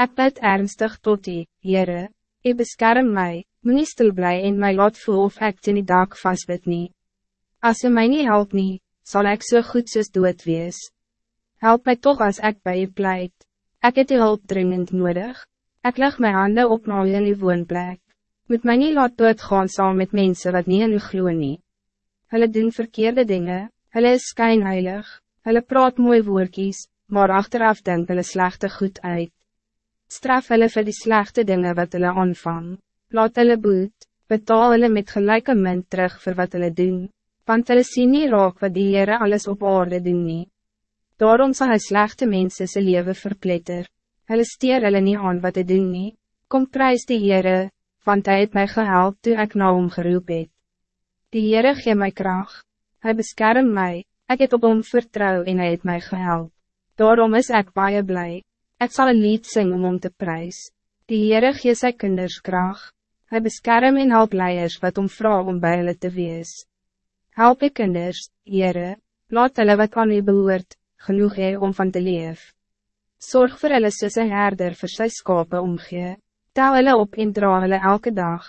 Ik bid ernstig tot u, Heere, u beskerm mij, moet stil blij en mij laat voel of ik ten die dak vastbid nie. As u mij niet helpt nie, zal ik zo so goed soos dood wees. Help mij toch als ik bij u pleit. Ik heb u hulp dringend nodig. Ik leg mijn handen op u in uw woonplek. Moet mij niet laat doodgaan saam met mensen wat niet in u gloeien nie. Hulle doen verkeerde dingen, hulle is skynheilig, hulle praat mooi woordkies, maar achteraf denk hulle slechte goed uit straf hulle vir die slechte dingen wat hulle aanvang. Laat hulle boet, betaal hulle met gelijke munt terug voor wat hulle doen, want hulle sien nie raak wat die Heere alles op aarde doen nie. Daarom sal hy slechte mense sy leven verpletter, hulle steer hulle nie aan wat hy doen nie. Kom prijs die Heere, want hij het mij gehelp toe ek na hom geroep het. Die Heere gee my kracht, hy beskerm my, ek het op hom vertrouw en hy het my gehelp. Daarom is ek baie blij. Ik zal een lied zingen om om te prijs. Die Heere gee sy kinders kracht. Hy beskerm en help leiers wat om vrouw om bij hulle te wees. Help die kinders, Heere, laat hulle wat aan u behoort, genoeg hee om van te leef. Zorg voor hulle soos een herder vir sy skape omgee. Tel hulle op en dra hulle elke dag.